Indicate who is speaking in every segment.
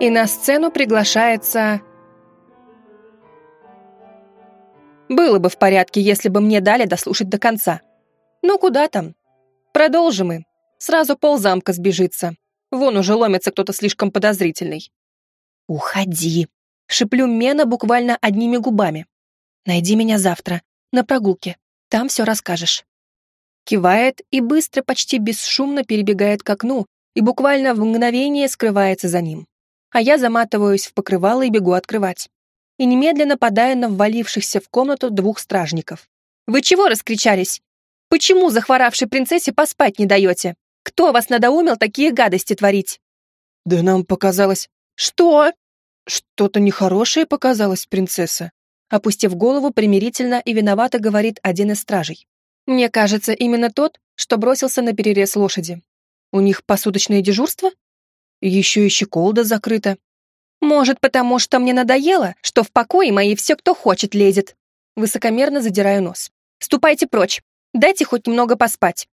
Speaker 1: И на сцену приглашается... Было бы в порядке, если бы мне дали дослушать до конца. Но куда там? Продолжим мы. Сразу ползамка сбежится. Вон уже ломится кто-то слишком подозрительный. «Уходи!» — шеплю Мена буквально одними губами. «Найди меня завтра, на прогулке. Там все расскажешь». Кивает и быстро, почти бесшумно перебегает к окну и буквально в мгновение скрывается за ним. А я заматываюсь в покрывало и бегу открывать. И немедленно падаю на ввалившихся в комнату двух стражников. «Вы чего раскричались? Почему захворавшей принцессе поспать не даете? Кто вас надоумил такие гадости творить?»
Speaker 2: «Да нам показалось...»
Speaker 1: «Что?»
Speaker 2: «Что-то нехорошее показалось, принцесса», опустив голову примирительно и виновато говорит один из стражей.
Speaker 1: «Мне кажется, именно тот, что бросился на перерез лошади. У них посуточное дежурство?
Speaker 2: Еще и щеколда закрыта.
Speaker 1: Может, потому что мне надоело, что в покое мои все, кто хочет, лезет?» Высокомерно задираю нос. «Ступайте прочь. Дайте хоть немного поспать».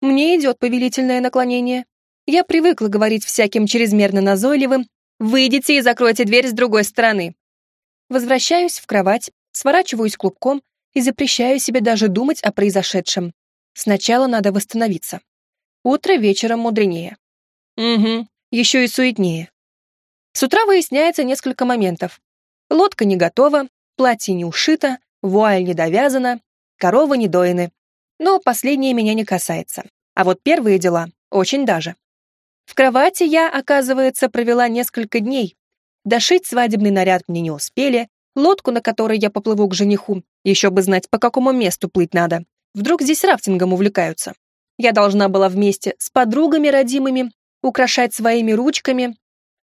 Speaker 1: Мне идет повелительное наклонение. Я привыкла говорить всяким чрезмерно назойливым «Выйдите и закройте дверь с другой стороны». Возвращаюсь в кровать, сворачиваюсь клубком и запрещаю себе даже думать о произошедшем. Сначала надо восстановиться. Утро вечером мудренее. Угу, еще и суетнее. С утра выясняется несколько моментов. Лодка не готова, платье не ушито, вуаль не довязана, коровы не доены. Но последнее меня не касается. А вот первые дела очень даже. В кровати я, оказывается, провела несколько дней. Дошить свадебный наряд мне не успели, лодку, на которой я поплыву к жениху, еще бы знать, по какому месту плыть надо. Вдруг здесь рафтингом увлекаются. Я должна была вместе с подругами родимыми украшать своими ручками,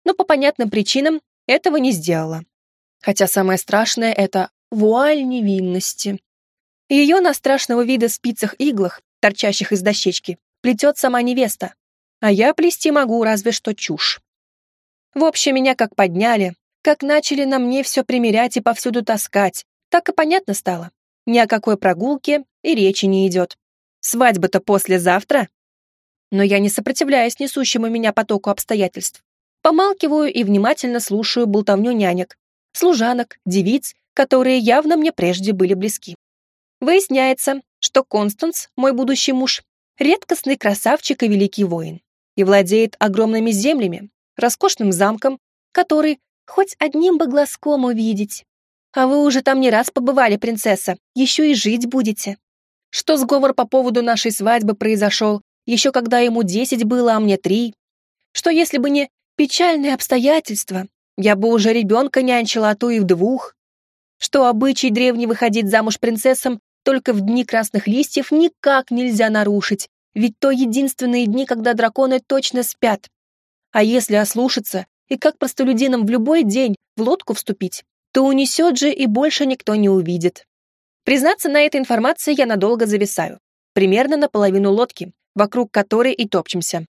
Speaker 1: но по понятным причинам этого не сделала. Хотя самое страшное — это вуаль невинности. Ее на страшного вида спицах-иглах, торчащих из дощечки, плетет сама невеста, а я плести могу разве что чушь. В общем, меня как подняли, как начали на мне все примерять и повсюду таскать, так и понятно стало. Ни о какой прогулке и речи не идет. Свадьба-то послезавтра. Но я не сопротивляюсь несущему меня потоку обстоятельств. Помалкиваю и внимательно слушаю болтовню нянек, служанок, девиц, которые явно мне прежде были близки. Выясняется, что Констанс, мой будущий муж, редкостный красавчик и великий воин и владеет огромными землями, роскошным замком, который хоть одним бы глазком увидеть. А вы уже там не раз побывали, принцесса, еще и жить будете. Что сговор по поводу нашей свадьбы произошел, еще когда ему десять было, а мне три. Что если бы не печальные обстоятельства, я бы уже ребенка нянчила, а то и в двух. Что обычай древний выходить замуж принцессам только в дни красных листьев никак нельзя нарушить, ведь то единственные дни, когда драконы точно спят. А если ослушаться и как простолюдинам в любой день в лодку вступить, то унесет же и больше никто не увидит. Признаться, на этой информации я надолго зависаю. Примерно наполовину лодки, вокруг которой и топчемся.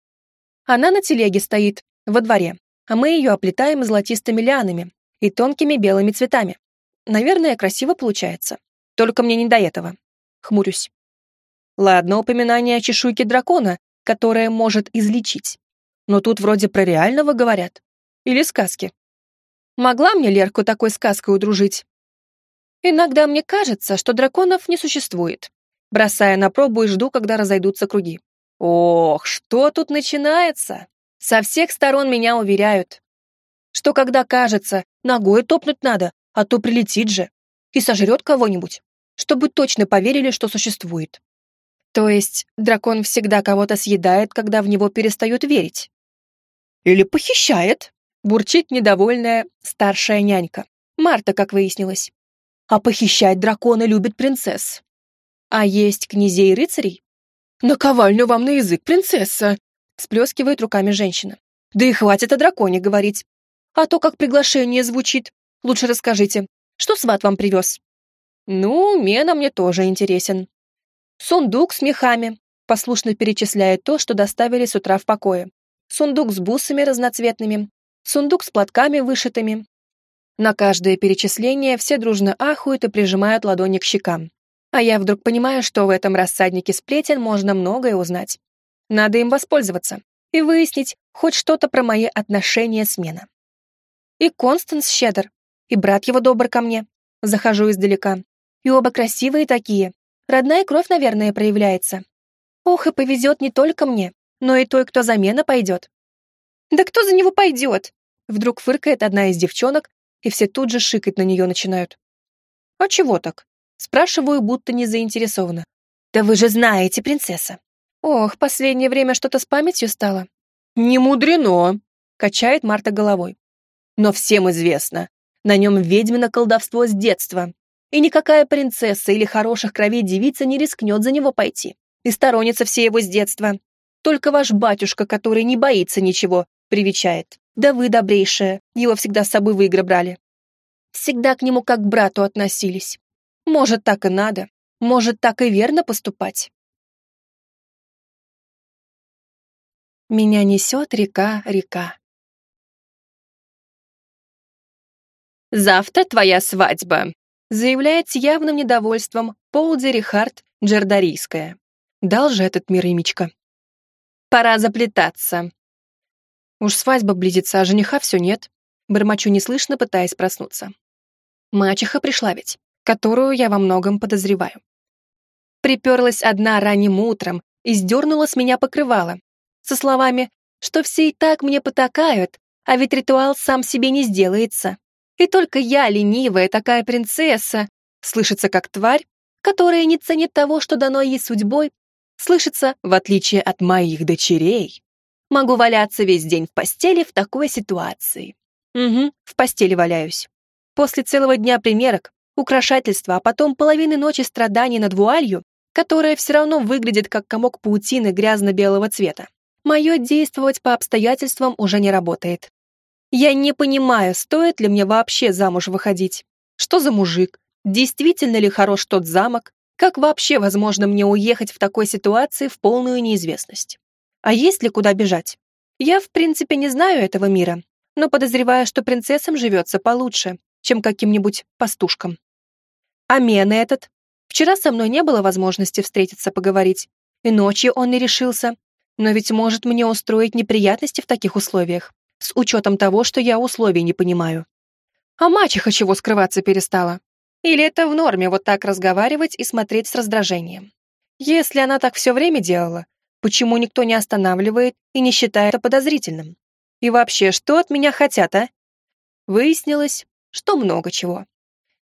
Speaker 1: Она на телеге стоит, во дворе, а мы ее оплетаем золотистыми лианами и тонкими белыми цветами. Наверное, красиво получается. Только мне не до этого. Хмурюсь. Ладно, упоминание о чешуйке дракона, которая может излечить. Но тут вроде про реального говорят. Или сказки. Могла мне Лерку такой сказкой удружить? Иногда мне кажется, что драконов не существует. Бросая на пробу и жду, когда разойдутся круги. Ох, что тут начинается? Со всех сторон меня уверяют, что когда кажется, ногой топнуть надо, а то прилетит же и сожрет кого-нибудь, чтобы точно поверили, что существует. То есть дракон всегда кого-то съедает, когда в него перестают верить? Или похищает? Бурчит недовольная старшая нянька. Марта, как выяснилось. А похищать дракона любит принцесс. А есть князей и рыцарей? Наковальню вам на язык, принцесса! Сплескивает руками женщина. Да и хватит о драконе говорить. А то, как приглашение звучит. Лучше расскажите, что сват вам привез? Ну, Мена мне тоже интересен. Сундук с мехами. Послушно перечисляет то, что доставили с утра в покое. Сундук с бусами разноцветными. Сундук с платками вышитыми. На каждое перечисление все дружно ахуют и прижимают ладони к щекам. А я вдруг понимаю, что в этом рассаднике сплетен можно многое узнать. Надо им воспользоваться и выяснить хоть что-то про мои отношения с Мена. И Констанс щедр, и брат его добр ко мне. Захожу издалека. И оба красивые такие. Родная кровь, наверное, проявляется. Ох, и повезет не только мне, но и той, кто замена пойдет. Да кто за него пойдет? Вдруг фыркает одна из девчонок, и все тут же шикать на нее начинают. А чего так? Спрашиваю, будто не заинтересована. Да вы же знаете, принцесса. Ох, последнее время что-то с памятью стало.
Speaker 2: Не мудрено, качает Марта головой. Но всем известно, на нем ведьмино колдовство с детства, и никакая принцесса или хороших кровей девица не рискнет за него пойти и сторонится все его с детства. Только ваш батюшка, который не боится ничего, привечает. Да вы, добрейшая, его всегда с собой в игры брали. Всегда к нему как к брату относились. Может, так и надо. Может, так и верно поступать. Меня несет река, река. «Завтра твоя свадьба», заявляет с явным недовольством Полди Рихард Джердарийская. Дал же этот мир имечко. Пора заплетаться. Уж свадьба близится, а жениха все нет. Бормочу неслышно, пытаясь проснуться. Мачеха пришла ведь, которую я во многом подозреваю. Приперлась одна ранним утром и сдернула с меня покрывало, со словами, что все и так мне потакают, а ведь ритуал сам себе не сделается. И только я, ленивая такая принцесса, слышится как тварь, которая не ценит того, что дано ей судьбой, слышится, в отличие от моих дочерей. Могу валяться весь день в постели в такой ситуации. Угу, в постели валяюсь. После целого дня примерок, украшательства, а потом половины ночи страданий над вуалью, которая все равно выглядит как комок паутины грязно-белого цвета, мое действовать по обстоятельствам уже не работает. Я не понимаю, стоит ли мне вообще замуж выходить. Что за мужик? Действительно ли хорош тот замок? Как вообще возможно мне уехать в такой ситуации в полную неизвестность? А есть ли куда бежать? Я, в принципе, не знаю этого мира, но подозреваю, что принцессам живется получше, чем каким-нибудь пастушкам. А Мен этот? Вчера со мной не было возможности встретиться поговорить, и ночью он не решился, но ведь может мне устроить неприятности в таких условиях с учетом того, что я условий не понимаю. А мачеха чего скрываться перестала? Или это в норме вот так разговаривать и смотреть с раздражением? Если она так все время делала, почему никто не останавливает и не считает это подозрительным? И вообще, что от меня хотят, а? Выяснилось, что много чего.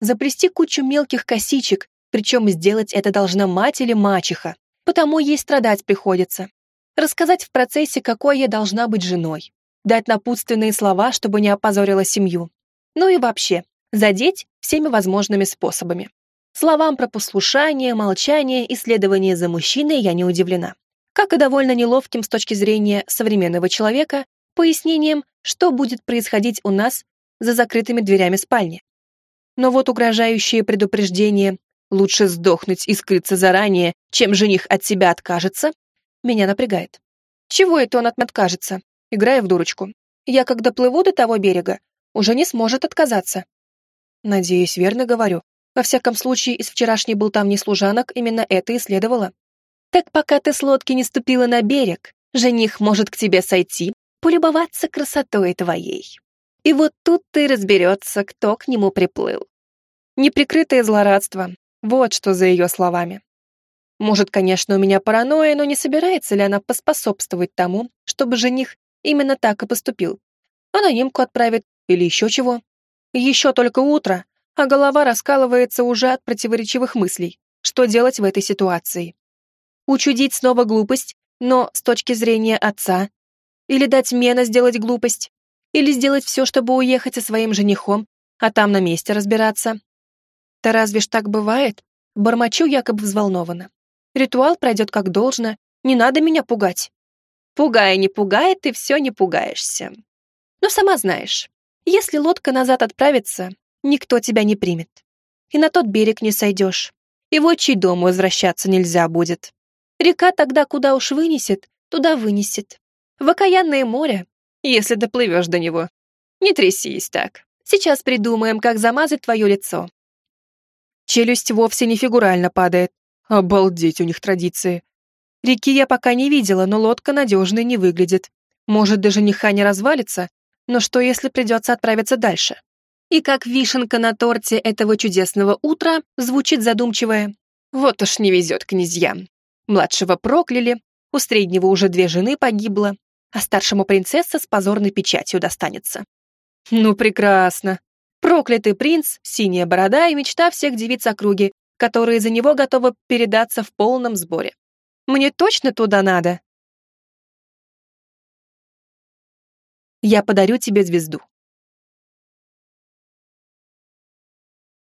Speaker 2: Заплести кучу мелких косичек, причем сделать это должна мать или мачеха, потому ей страдать приходится. Рассказать в процессе, какой я должна быть женой дать напутственные слова, чтобы не опозорила семью. Ну и вообще, задеть всеми возможными способами. Словам про послушание, молчание и следование за мужчиной я не удивлена. Как и довольно неловким с точки зрения современного человека, пояснением, что будет происходить у нас за закрытыми дверями спальни. Но вот угрожающее предупреждение «лучше сдохнуть и скрыться заранее, чем жених от себя откажется» меня напрягает. Чего это он от меня откажется? играя в дурочку. Я, когда плыву до того берега, уже не сможет отказаться. Надеюсь, верно говорю. Во всяком случае, из вчерашней не служанок, именно это и следовало. Так пока ты с лодки не ступила на берег, жених может к тебе сойти, полюбоваться красотой твоей. И вот тут ты разберется, кто к нему приплыл. Неприкрытое злорадство. Вот что за ее словами. Может, конечно, у меня паранойя, но не собирается ли она поспособствовать тому, чтобы жених Именно так и поступил. Анонимку отправит или еще чего. Еще только утро, а голова раскалывается уже от противоречивых мыслей. Что делать в этой ситуации? Учудить снова глупость, но с точки зрения отца? Или дать Мена сделать глупость? Или сделать все, чтобы уехать со своим женихом, а там на месте разбираться? Да разве ж так бывает? Бормочу якобы взволнованно. Ритуал пройдет как должно, не надо меня пугать. Пугая не пугая, ты все не пугаешься. Но сама знаешь, если лодка назад отправится, никто тебя не примет. И на тот берег не сойдешь. И в отчий дом возвращаться нельзя будет. Река тогда куда уж вынесет, туда вынесет. В море, если доплывешь до него. Не трясись так. Сейчас придумаем, как замазать твое лицо. Челюсть вовсе не фигурально падает. Обалдеть у них традиции. Реки я пока не видела, но лодка надежной не выглядит. Может, даже жениха не развалится,
Speaker 1: Но что, если придется отправиться дальше? И как вишенка на торте этого чудесного утра звучит задумчивое. Вот уж не везет князьям. Младшего прокляли, у среднего уже две жены погибло, а старшему принцесса с позорной печатью достанется. Ну, прекрасно. Проклятый принц, синяя борода и мечта всех девиц округи, которые за него готовы передаться в полном сборе. Мне точно туда надо? Я подарю тебе звезду.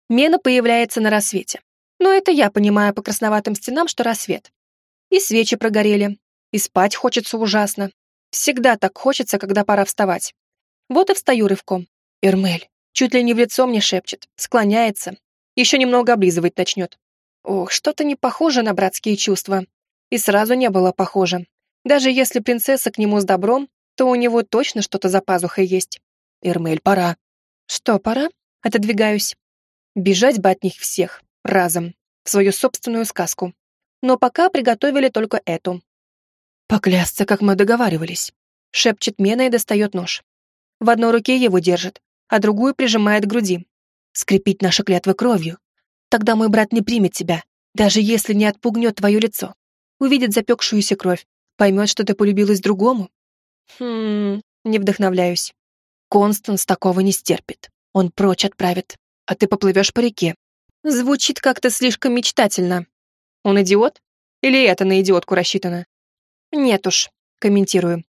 Speaker 1: Мена появляется на рассвете. Но это я понимаю по красноватым стенам, что рассвет. И свечи прогорели, и спать хочется ужасно. Всегда так хочется, когда пора вставать. Вот и встаю рывком. Ирмель чуть ли не в лицо мне шепчет, склоняется, еще немного облизывать начнет. Ох, что-то не похоже на братские чувства. И сразу не было похоже. Даже если принцесса к нему с добром, то у него точно что-то за пазухой есть. Ирмель, пора. Что, пора? Отодвигаюсь. Бежать бы от них всех, разом, в свою собственную сказку. Но пока приготовили только эту. Поклясться, как мы договаривались. Шепчет Мена и достает нож. В одной руке его держит, а другую прижимает к груди. Скрепить наши клятвы кровью. Тогда мой брат не примет тебя, даже если не отпугнет твое лицо. Увидит запекшуюся кровь, поймет, что ты полюбилась другому. Хм, не вдохновляюсь. Констанс такого не стерпит. Он прочь отправит, а ты поплывешь по реке. Звучит как-то слишком мечтательно. Он идиот? Или это на идиотку рассчитано? Нет уж, комментирую.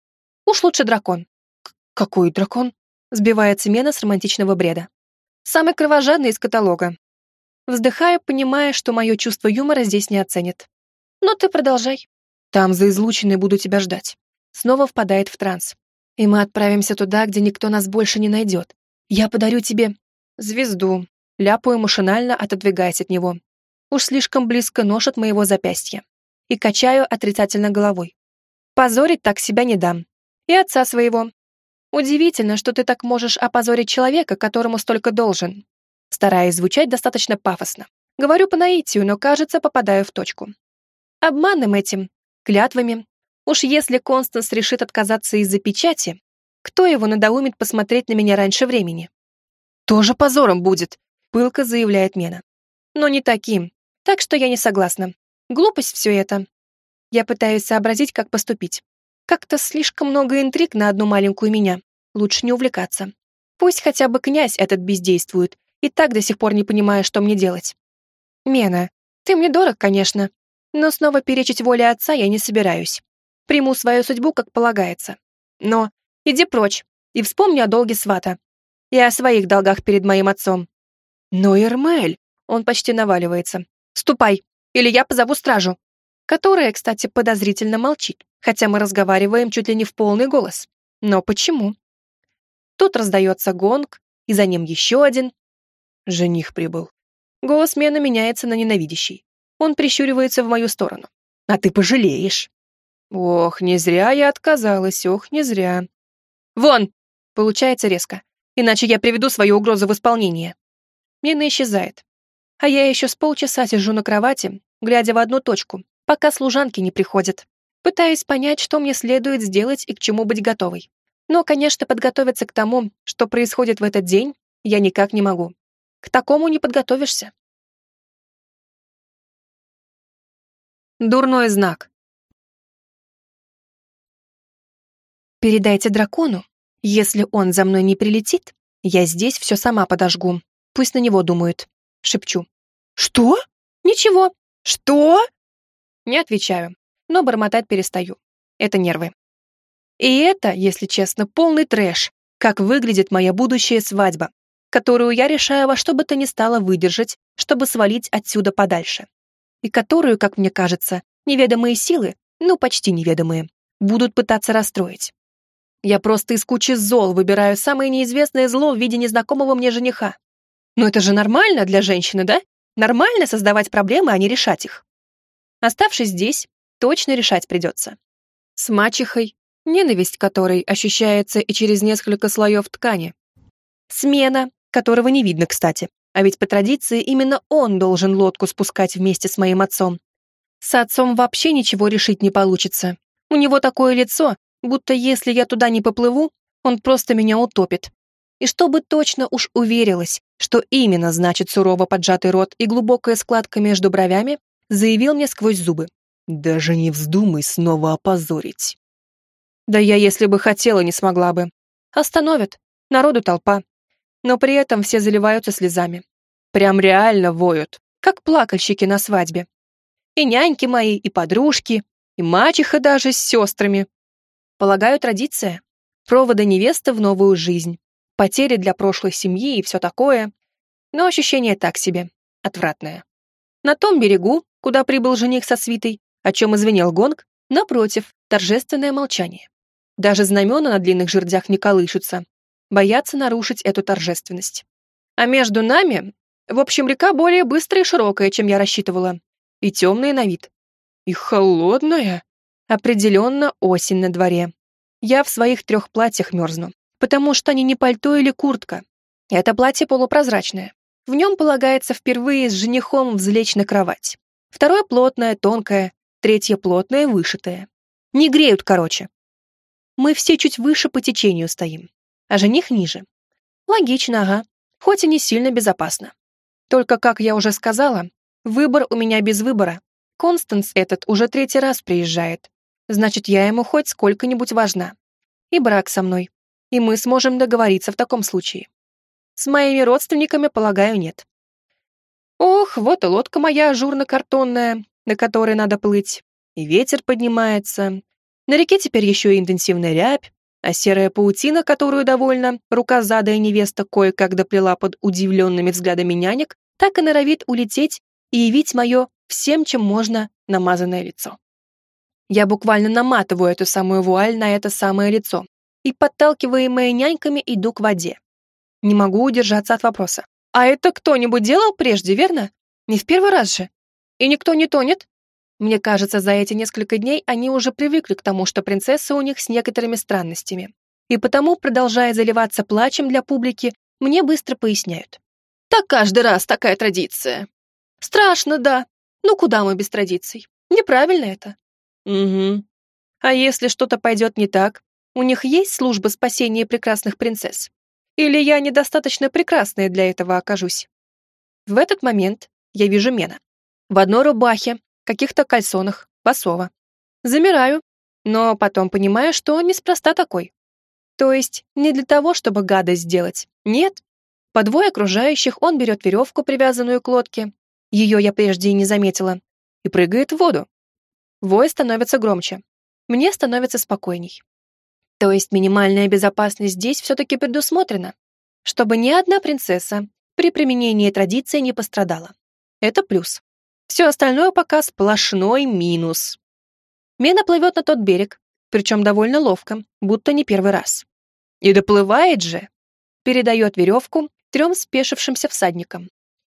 Speaker 1: Уж лучше дракон. какой дракон? Сбивается Мена с романтичного бреда. Самый кровожадный из каталога. Вздыхая, понимая, что мое чувство юмора здесь не оценит. Но ты продолжай. Там за излученной буду тебя ждать. Снова впадает в транс. И мы отправимся туда, где никто нас больше не найдет. Я подарю тебе звезду. Ляпаю машинально, отодвигаясь от него. Уж слишком близко нож от моего запястья. И качаю отрицательно головой. Позорить так себя не дам. И отца своего, Удивительно, что ты так можешь опозорить человека, которому столько должен. Стараясь звучать достаточно пафосно. Говорю по наитию, но, кажется, попадаю в точку. Обманом этим, клятвами. Уж если Констанс решит отказаться из-за печати, кто его надоумит посмотреть на меня раньше времени? Тоже позором будет, пылко заявляет Мена. Но не таким, так что я не согласна. Глупость все это. Я пытаюсь сообразить, как поступить. Как-то слишком много интриг на одну маленькую меня. Лучше не увлекаться. Пусть хотя бы князь этот бездействует, и так до сих пор не понимая, что мне делать. Мена, ты мне дорог, конечно, но снова перечить воле отца я не собираюсь. Приму свою судьбу, как полагается. Но иди прочь и вспомни о долге свата. И о своих долгах перед моим отцом. Но Эрмель, он почти наваливается. Ступай, или я позову стражу. Которая, кстати, подозрительно молчит хотя мы разговариваем чуть ли не в полный голос. Но почему? Тут раздается гонг, и за ним еще один. Жених прибыл. Голос Мена меняется на ненавидящий. Он прищуривается в мою сторону. А ты пожалеешь. Ох, не зря я отказалась, ох, не зря. Вон! Получается резко. Иначе я приведу свою угрозу в исполнение. Мена исчезает. А я еще с полчаса сижу на кровати, глядя в одну точку, пока служанки не приходят пытаясь понять, что мне следует сделать и к чему быть готовой. Но, конечно, подготовиться к тому, что происходит в этот день, я никак не могу. К такому не подготовишься. Дурной знак. Передайте дракону, если он за мной не прилетит, я здесь все сама подожгу. Пусть на него думают. Шепчу. Что? Ничего. Что? Не отвечаю но бормотать перестаю. Это нервы. И это, если честно, полный трэш, как выглядит моя будущая свадьба, которую я решаю во что бы то ни стало выдержать, чтобы свалить отсюда подальше. И которую, как мне кажется, неведомые силы, ну почти неведомые, будут пытаться расстроить. Я просто из кучи зол выбираю самое неизвестное зло в виде незнакомого мне жениха. Но это же нормально для женщины, да? Нормально создавать проблемы, а не решать их. Оставшись здесь, точно решать придется. С мачехой, ненависть которой ощущается и через несколько слоев ткани. Смена, которого не видно, кстати. А ведь по традиции именно он должен лодку спускать вместе с моим отцом. С отцом вообще ничего решить не получится. У него такое лицо, будто если я туда не поплыву, Он просто меня утопит. И чтобы точно уж уверилась, что именно значит сурово поджатый рот и глубокая складка между бровями, заявил мне сквозь зубы. «Даже не вздумай снова опозорить». Да я, если бы хотела, не смогла бы. Остановят. Народу толпа. Но при этом все заливаются слезами. Прям реально воют, как плакальщики на свадьбе. И няньки мои, и подружки, и мачеха даже с сестрами. Полагаю, традиция. Провода невесты в новую жизнь. Потери для прошлой семьи и все такое. Но ощущение так себе. Отвратное. На том берегу, куда прибыл жених со свитой, о чем извинил гонг, напротив, торжественное молчание. Даже знамена на длинных жердях не колышутся. Боятся нарушить эту торжественность. А между нами, в общем, река более быстрая и широкая, чем я рассчитывала. И темная на вид. И холодная. Определенно осень на дворе. Я в своих трех платьях мерзну, потому что они не пальто или куртка. Это платье полупрозрачное. В нем полагается впервые с женихом взлечь на кровать. Второе плотное, тонкое, третье плотное, вышитое. Не греют, короче. Мы все чуть выше по течению стоим, а жених ниже. Логично, ага, хоть и не сильно безопасно. Только, как я уже сказала, выбор у меня без выбора. Констанс этот уже третий раз приезжает. Значит, я ему хоть сколько-нибудь важна. И брак со мной. И мы сможем договориться в таком случае. С моими родственниками, полагаю, нет. Ох, вот и лодка моя ажурно-картонная, на которой надо плыть. И ветер поднимается. На реке теперь еще и интенсивная рябь, а серая паутина, которую довольно рукозадая невеста кое-как доплела под удивленными взглядами нянек, так и норовит улететь и явить мое всем, чем можно, намазанное лицо. Я буквально наматываю эту самую вуаль на это самое лицо и, подталкиваемая няньками, иду к воде. Не могу удержаться от вопроса. «А это кто-нибудь делал прежде, верно? Не в первый раз же? И никто не тонет?» Мне кажется, за эти несколько дней они уже привыкли к тому, что принцесса у них с некоторыми странностями. И потому, продолжая заливаться плачем для публики, мне быстро поясняют. «Так каждый раз такая традиция». «Страшно, да. Ну куда мы без традиций? Неправильно это». «Угу. А если что-то пойдет не так, у них есть служба спасения прекрасных принцесс? Или я недостаточно прекрасная для этого окажусь? В этот момент я вижу Мена. В одной рубахе, каких-то кальсонах, басова. Замираю, но потом понимаю, что он неспроста такой. То есть не для того, чтобы гадость сделать. Нет. По двое окружающих он берет веревку, привязанную к лодке. Ее я прежде и не заметила. И прыгает в воду. Вой становится громче. Мне становится спокойней. То есть минимальная безопасность здесь все-таки предусмотрена, чтобы ни одна принцесса при применении традиции не пострадала. Это плюс. Все остальное пока сплошной минус. Мена плывет на тот берег, причем довольно ловко, будто не первый раз. И доплывает же. Передает веревку трем спешившимся всадникам.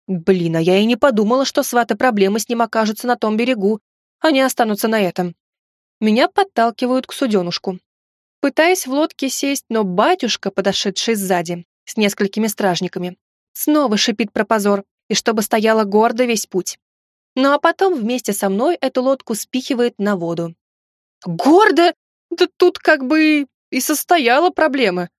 Speaker 1: Блин, а я и не подумала, что сваты проблемы с ним окажутся на том берегу, они останутся на этом. Меня подталкивают к суденушку, Пытаясь в лодке сесть, но батюшка, подошедший сзади, с несколькими стражниками, снова шипит про позор, и чтобы стояла гордо весь путь. Ну а потом вместе со мной эту лодку спихивает на воду. Гордо? Да тут как бы и состояла проблема.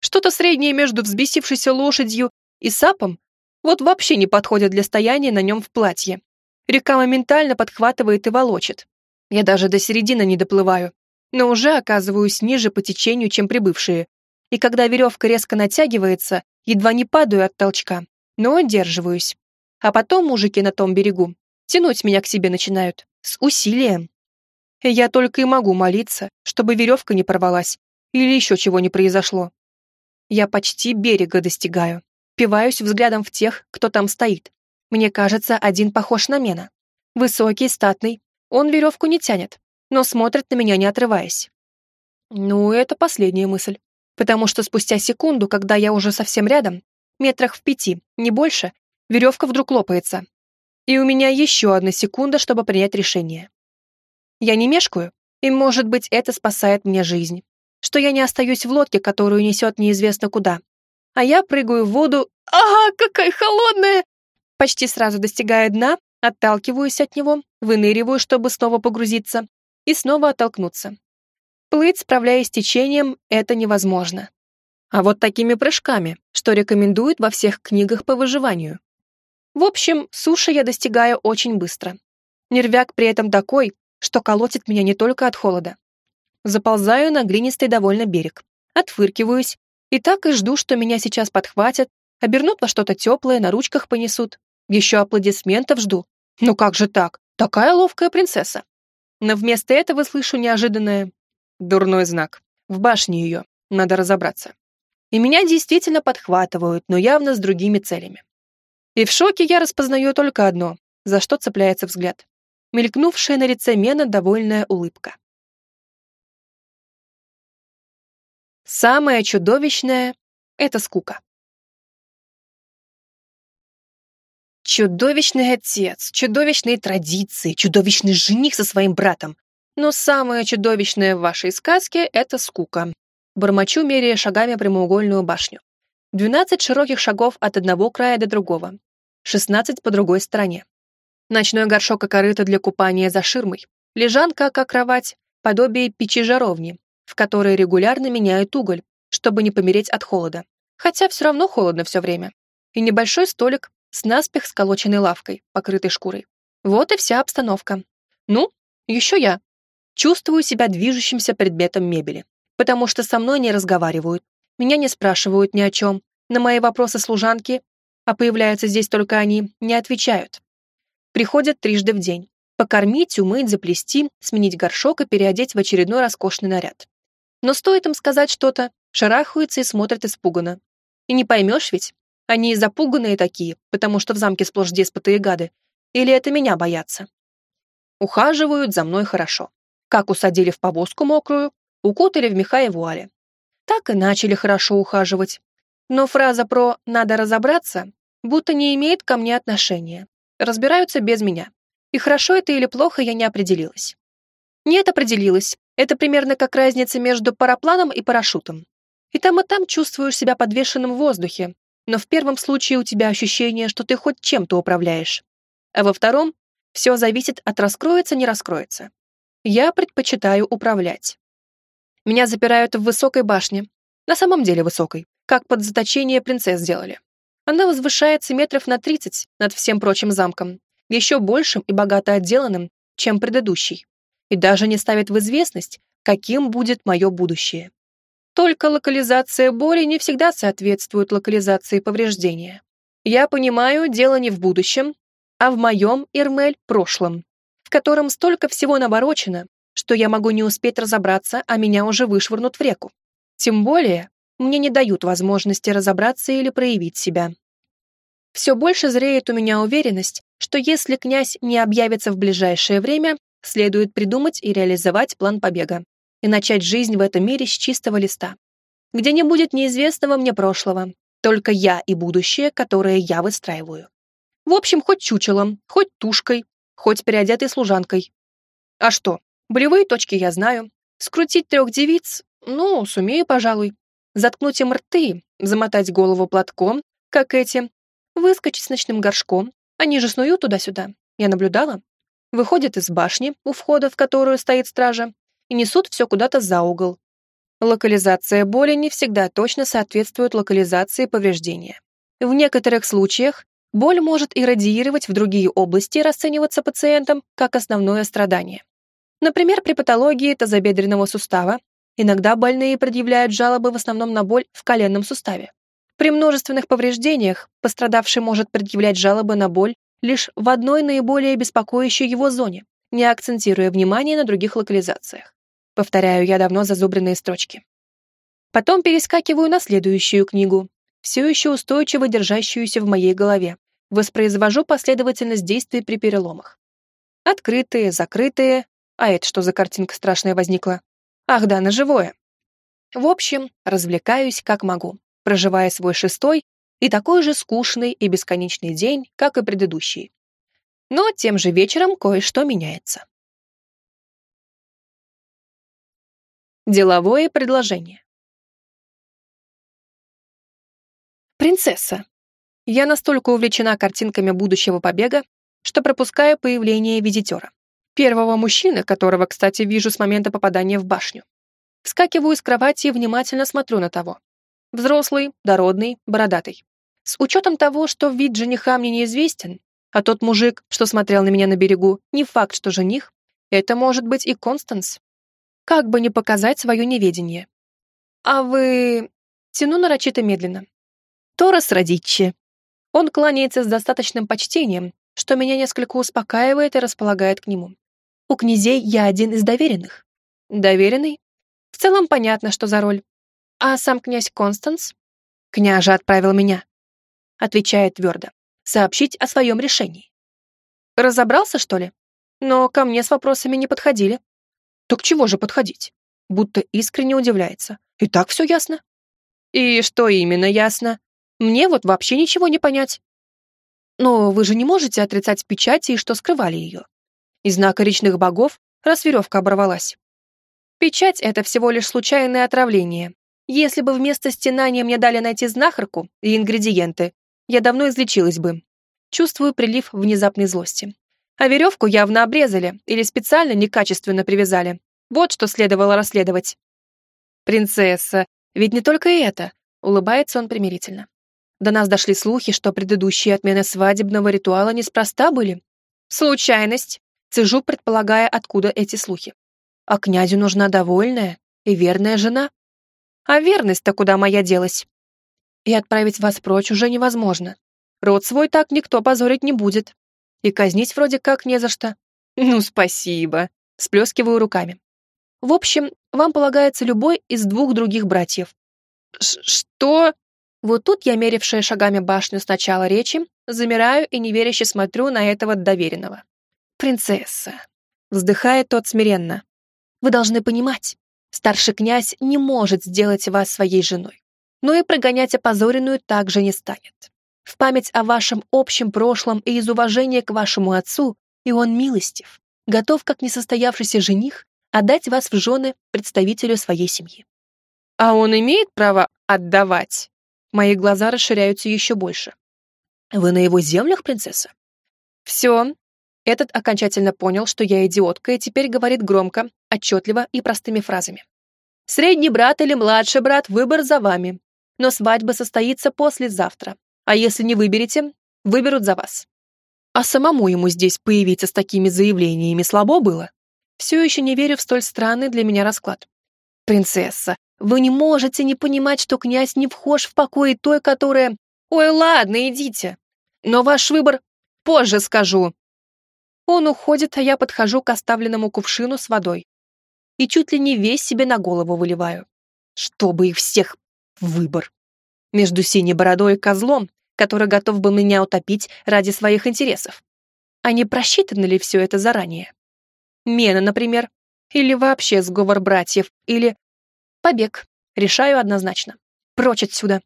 Speaker 1: Что-то среднее между взбесившейся лошадью и сапом вот вообще не подходит для стояния на нем в платье. Река моментально подхватывает и волочит. Я даже до середины не доплываю, но уже оказываюсь ниже по течению, чем прибывшие. И когда веревка резко натягивается, едва не падаю от толчка, но удерживаюсь. А потом мужики на том берегу тянуть меня к себе начинают. С усилием. Я только и могу молиться, чтобы веревка не порвалась или еще чего не произошло. Я почти берега достигаю. Пиваюсь взглядом в тех, кто там стоит. Мне кажется, один похож на Мена. Высокий, статный. Он веревку не тянет, но смотрит на меня, не отрываясь. Ну, это последняя мысль. Потому что спустя секунду, когда я уже совсем рядом, метрах в пяти, не больше, веревка вдруг лопается. И у меня еще одна секунда, чтобы принять решение. Я не мешкаю, и, может быть, это спасает мне жизнь. Что я не остаюсь в лодке, которую несет неизвестно куда. А я прыгаю в воду. Ага, какая холодная! Почти сразу достигая дна, отталкиваюсь от него, выныриваю, чтобы снова погрузиться, и снова оттолкнуться. Плыть, справляясь с течением, это невозможно. А вот такими прыжками, что рекомендуют во всех книгах по выживанию. В общем, суши я достигаю очень быстро. Нервяк при этом такой, что колотит меня не только от холода. Заползаю на глинистый довольно берег, отфыркиваюсь и так и жду, что меня сейчас подхватят, обернут во что-то теплое, на ручках понесут. Еще аплодисментов жду. Ну как же так? Такая ловкая принцесса. Но вместо этого слышу неожиданное Дурной знак. В башне ее. Надо разобраться. И меня действительно подхватывают, но явно с другими целями. И в шоке я распознаю только одно, за что цепляется взгляд. Мелькнувшая на лице Мена довольная улыбка. Самое чудовищное — это скука. Чудовищный отец, чудовищные традиции, чудовищный жених со своим братом. Но самое чудовищное в вашей сказке — это скука. Бормочу, меряя шагами прямоугольную башню. Двенадцать широких шагов от одного края до другого. Шестнадцать по другой стороне. Ночной горшок и корыто для купания за ширмой. Лежанка, как кровать, подобие печи-жаровни, в которой регулярно меняют уголь, чтобы не помереть от холода. Хотя все равно холодно все время. И небольшой столик с наспех сколоченной лавкой, покрытой шкурой. Вот и вся обстановка. Ну, еще я, Чувствую себя движущимся предметом мебели, потому что со мной не разговаривают, меня не спрашивают ни о чем, на мои вопросы служанки, а появляются здесь только они, не отвечают. Приходят трижды в день. Покормить, умыть, заплести, сменить горшок и переодеть в очередной роскошный наряд. Но стоит им сказать что-то, шарахаются и смотрят испуганно. И не поймешь ведь, они запуганные такие, потому что в замке сплошь деспоты и гады, или это меня боятся. Ухаживают за мной хорошо. Как усадили в повозку мокрую, укутали в меха и вуали. Так и начали хорошо ухаживать. Но фраза про «надо разобраться» будто не имеет ко мне отношения. Разбираются без меня. И хорошо это или плохо, я не определилась. Нет, определилась. Это примерно как разница между парапланом и парашютом. И там, и там чувствуешь себя подвешенным в воздухе, но в первом случае у тебя ощущение, что ты хоть чем-то управляешь. А во втором все зависит от раскроется, не раскроется. Я предпочитаю управлять. Меня запирают в высокой башне. На самом деле высокой, как под заточение принцесс сделали. Она возвышается метров на 30 над всем прочим замком, еще большим и богато отделанным, чем предыдущий, и даже не ставит в известность, каким будет мое будущее. Только локализация боли не всегда соответствует локализации повреждения. Я понимаю, дело не в будущем, а в моем, Ирмель, прошлом в котором столько всего наворочено, что я могу не успеть разобраться, а меня уже вышвырнут в реку. Тем более, мне не дают возможности разобраться или проявить себя. Все больше зреет у меня уверенность, что если князь не объявится в ближайшее время, следует придумать и реализовать план побега и начать жизнь в этом мире с чистого листа, где не будет неизвестного мне прошлого, только я и будущее, которое я выстраиваю. В общем, хоть чучелом, хоть тушкой, хоть переодетой служанкой. А что, болевые точки я знаю. Скрутить трех девиц, ну, сумею, пожалуй. Заткнуть им рты, замотать голову платком, как эти. Выскочить с ночным горшком. Они же снуют туда-сюда. Я наблюдала. Выходят из башни, у входа в которую стоит стража, и несут все куда-то за угол. Локализация боли не всегда точно соответствует локализации повреждения. В некоторых случаях Боль может иррадиировать в другие области и расцениваться пациентом как основное страдание. Например, при патологии тазобедренного сустава иногда больные предъявляют жалобы в основном на боль в коленном суставе. При множественных повреждениях пострадавший может предъявлять жалобы на боль лишь в одной наиболее беспокоящей его зоне, не акцентируя внимание на других локализациях. Повторяю я давно зазубренные строчки. Потом перескакиваю на следующую книгу, все еще устойчиво держащуюся в моей голове, воспроизвожу последовательность действий при переломах. Открытые, закрытые. А это что за картинка страшная возникла? Ах да, ножевое. В общем, развлекаюсь как могу, проживая свой шестой и такой же скучный и бесконечный день, как и предыдущий. Но тем же вечером кое-что меняется. Деловое предложение. «Принцесса, я настолько увлечена картинками будущего побега, что пропускаю появление визитера. Первого мужчины, которого, кстати, вижу с момента попадания в башню.
Speaker 2: Вскакиваю с кровати и внимательно смотрю на того. Взрослый, дородный, бородатый. С учетом того, что вид жениха мне неизвестен, а тот мужик, что смотрел на меня на берегу, не факт, что жених, это может быть и Констанс. Как бы не показать свое неведение. А вы... Тяну нарочито медленно. Торос Радичи. Он кланяется с достаточным почтением, что меня несколько успокаивает и располагает к нему. У князей я один из доверенных. Доверенный? В целом понятно, что за роль. А сам князь Констанс? Княже отправил меня. Отвечает твердо. Сообщить о своем решении. Разобрался, что ли? Но ко мне с вопросами не подходили. Так чего же подходить? Будто искренне удивляется. И так все ясно. И что именно ясно? Мне вот вообще ничего не понять. Но вы же не можете отрицать печати и что скрывали ее. Из знака речных богов, раз веревка оборвалась. Печать — это всего лишь случайное отравление. Если бы вместо стенания мне дали найти знахарку и ингредиенты, я давно излечилась бы. Чувствую прилив внезапной злости. А веревку явно обрезали или специально некачественно привязали. Вот что следовало расследовать. «Принцесса, ведь не только это», — улыбается он примирительно. До нас дошли слухи, что предыдущие отмены свадебного ритуала неспроста были. Случайность. Цежу, предполагая, откуда эти слухи. А князю нужна довольная и верная жена. А верность-то куда моя делась? И отправить вас прочь уже невозможно. Род свой так никто позорить не будет. И казнить вроде как не за что. Ну, спасибо. Сплескиваю руками. В общем, вам полагается любой из двух других братьев. Ш что? Вот тут я, мерившая шагами башню с начала речи, замираю и неверяще смотрю на этого доверенного. «Принцесса», — вздыхает тот смиренно, — «вы должны понимать, старший князь не может сделать вас своей женой, но и прогонять опозоренную также не станет. В память о вашем общем прошлом и из уважения к вашему отцу, и он милостив, готов, как несостоявшийся жених, отдать вас в жены представителю своей семьи. А он имеет право отдавать? Мои глаза расширяются еще больше. Вы на его землях, принцесса? Все. Этот окончательно понял, что я идиотка, и теперь говорит громко, отчетливо и простыми фразами. Средний брат или младший брат, выбор за вами. Но свадьба состоится послезавтра. А если не выберете, выберут за вас. А самому ему здесь появиться с такими заявлениями слабо было? Все еще не верю в столь странный для меня расклад. Принцесса, вы не можете не понимать, что князь не вхож в покой той, которая... Ой, ладно, идите. Но ваш выбор позже скажу. Он уходит, а я подхожу к оставленному кувшину с водой. И чуть ли не весь себе на голову выливаю. Чтобы их всех выбор. Между синей бородой и козлом, который готов был меня утопить ради своих интересов. А не просчитано ли все это заранее? Мена, например. Или вообще сговор братьев. Или Побег. Решаю однозначно. Прочь отсюда.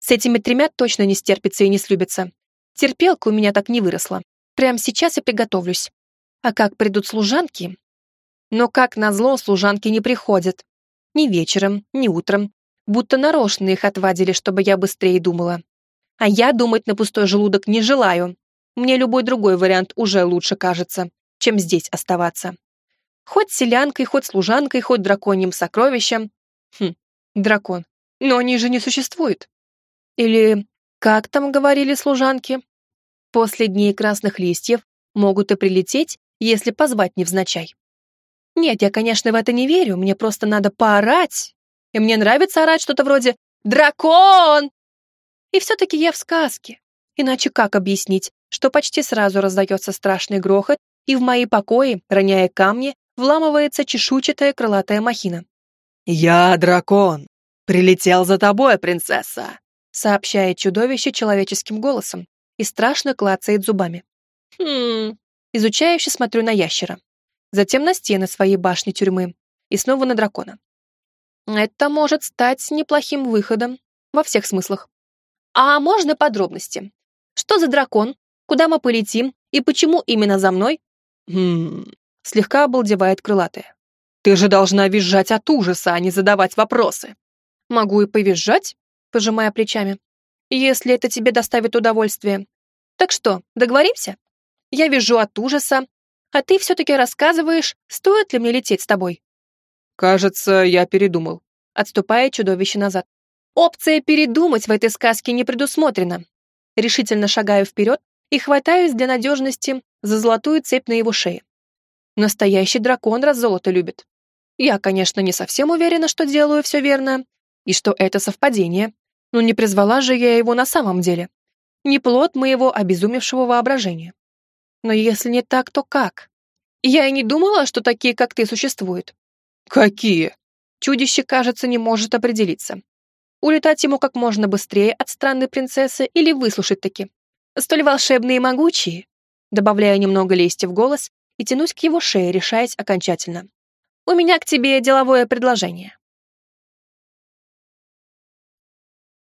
Speaker 2: С этими тремя точно не стерпится и не слюбится. Терпелка у меня так не выросла. Прямо сейчас я приготовлюсь. А как придут служанки? Но как назло служанки не приходят. Ни вечером, ни утром. Будто нарочно их отвадили, чтобы я быстрее думала. А я думать на пустой желудок не желаю. Мне любой другой вариант уже лучше кажется, чем здесь оставаться. Хоть селянкой, хоть служанкой, хоть драконьим сокровищем, Хм, дракон. Но они же не существуют. Или, как там говорили служанки, после дней красных листьев могут и прилететь, если позвать невзначай. Нет, я, конечно, в это не верю, мне просто надо поорать. И мне нравится орать что-то вроде «Дракон!» И все-таки я в сказке. Иначе как объяснить, что почти сразу раздается страшный грохот, и в мои покои, роняя камни, вламывается чешуйчатая крылатая махина.
Speaker 3: «Я дракон. Прилетел за тобой, принцесса»,
Speaker 2: сообщает чудовище человеческим голосом и страшно клацает зубами. «Хм...» Изучающе смотрю на ящера. Затем на стены своей башни тюрьмы и снова на дракона. Это может стать неплохим выходом во всех смыслах. А можно подробности? Что за дракон? Куда мы полетим? И почему именно за мной?
Speaker 3: Хм...
Speaker 2: Слегка обалдевает крылатая.
Speaker 3: Ты же должна визжать от ужаса, а не задавать вопросы.
Speaker 2: Могу и повизжать, пожимая плечами, если это тебе доставит удовольствие. Так что, договоримся? Я вижу от ужаса, а ты все-таки рассказываешь, стоит ли мне лететь с тобой.
Speaker 3: Кажется, я передумал.
Speaker 2: Отступая чудовище назад. Опция передумать в этой сказке не предусмотрена. Решительно шагаю вперед и хватаюсь для надежности за золотую цепь на его шее. Настоящий дракон раз золото любит. Я, конечно, не совсем уверена, что делаю все верно, и что это совпадение, но не призвала же я его на самом деле. Не плод моего обезумевшего воображения. Но если не так, то как? Я и не думала, что такие, как ты, существуют.
Speaker 3: Какие?
Speaker 2: Чудище, кажется, не может определиться. Улетать ему как можно быстрее от странной принцессы или выслушать таки. Столь волшебные и могучие. Добавляя немного лести в голос и тянусь к его шее, решаясь окончательно. У меня к тебе деловое предложение.